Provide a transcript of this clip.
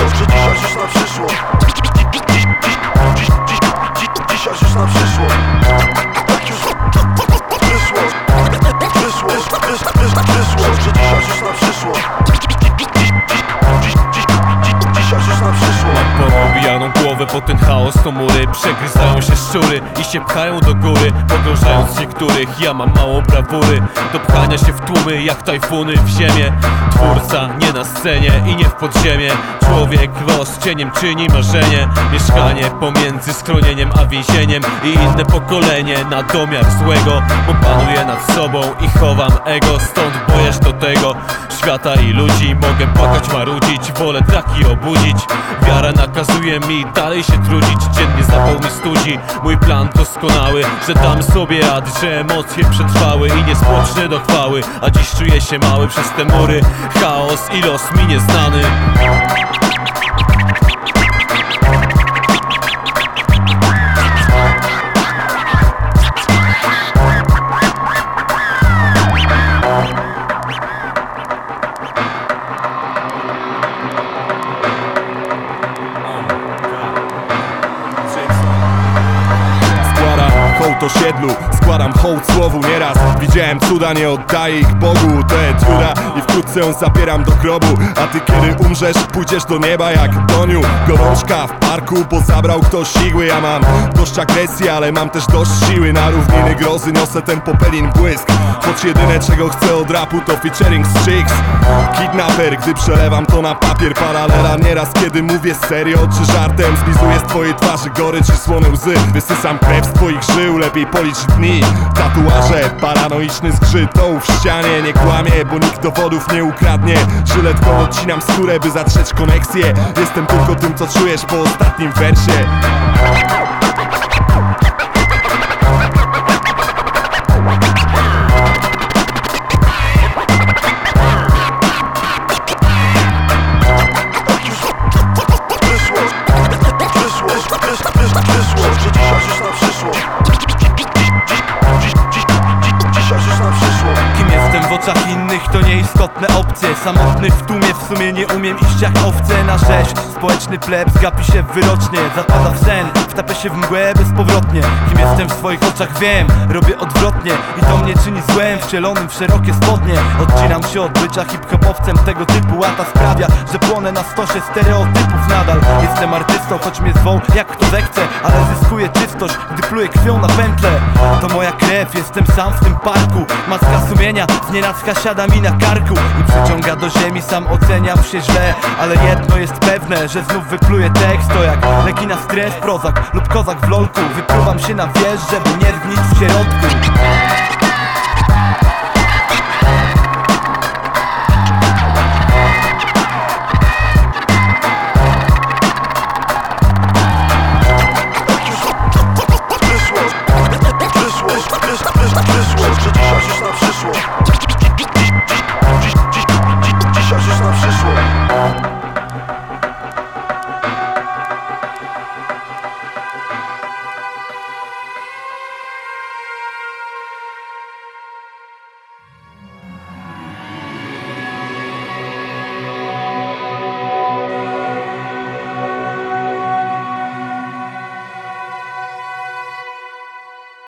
Żyć, żyć na przyszłość Mocno mury, przegryzają się szczury I się pchają do góry, pogrążając niektórych Ja mam mało brawury Do pchania się w tłumy jak tajfuny w ziemię. Twórca nie na scenie i nie w podziemie. Człowiek los cieniem czyni marzenie. Mieszkanie pomiędzy schronieniem a więzieniem I inne pokolenie na domiar złego. Bo panuję nad sobą i chowam ego Stąd boję do tego świata i ludzi. Mogę płakać, marudzić, wolę traki obudzić. Wiara nakazuje mi dalej się trudzić. Dziennie zapał mi studzi. Mój plan doskonały, że dam sobie ad Że emocje przetrwały i nie spłocznę do chwały. A dziś czuję się mały przez te mury. Chaos i los mi nieznany hołd osiedlu, składam hołd słowu nieraz. Widziałem cuda, nie oddaję ich Bogu. To jest i wkrótce ją zabieram do grobu. A ty kiedy umrzesz, pójdziesz do nieba jak Doniu. Gorączka w parku, bo zabrał ktoś igły. Ja mam dość agresji, ale mam też dość siły. Na równiny grozy niosę ten popelin błysk. Choć jedyne czego chcę od rapu to featuring z Chicks. Kidnapper, gdy przelewam to na papier. Paralela nieraz kiedy mówię serio czy żartem. Zlizuję z twojej twarzy gorycz i słone łzy. Wysysam krew z twoich żył, lepiej policz dni. Tatuaże, paranoiczny zgrzyt w ścianie. Nie kłamie, bo nikt dowodów nie ukradnie. Żyletką odcinam skórę, by zatrzeć koneksję. Jestem tylko tym, co czujesz po ostatnim wersie oczach innych to nieistotne opcje. Samotny w tłumie w sumie nie umiem iść jak owce na rzeź. Społeczny plebs gapi się wyrocznie Zapada w sen, wtapia się w mgłę bezpowrotnie. Kim jestem w swoich oczach wiem, robię odwrotnie I to mnie czyni złem, wcielonym w szerokie spodnie Odcinam się od bycia hip-hopowcem tego typu Łata sprawia, że płonę na stosie stereotypów nadal. Jestem artystą, choć mnie zwą jak kto zechce Ale zyskuję czystość, gdy pluję krwią na pętle. To moja krew, jestem sam w tym parku. Maska sumienia, znienacka siada mi na karku I przyciąga do ziemi, sam oceniam się źle Ale jedno jest pewne, że znów wypluję tekst To jak leki na stres, prozak lub kozak w lolku. Wypruwam się na wież, żeby nie zgnić w środku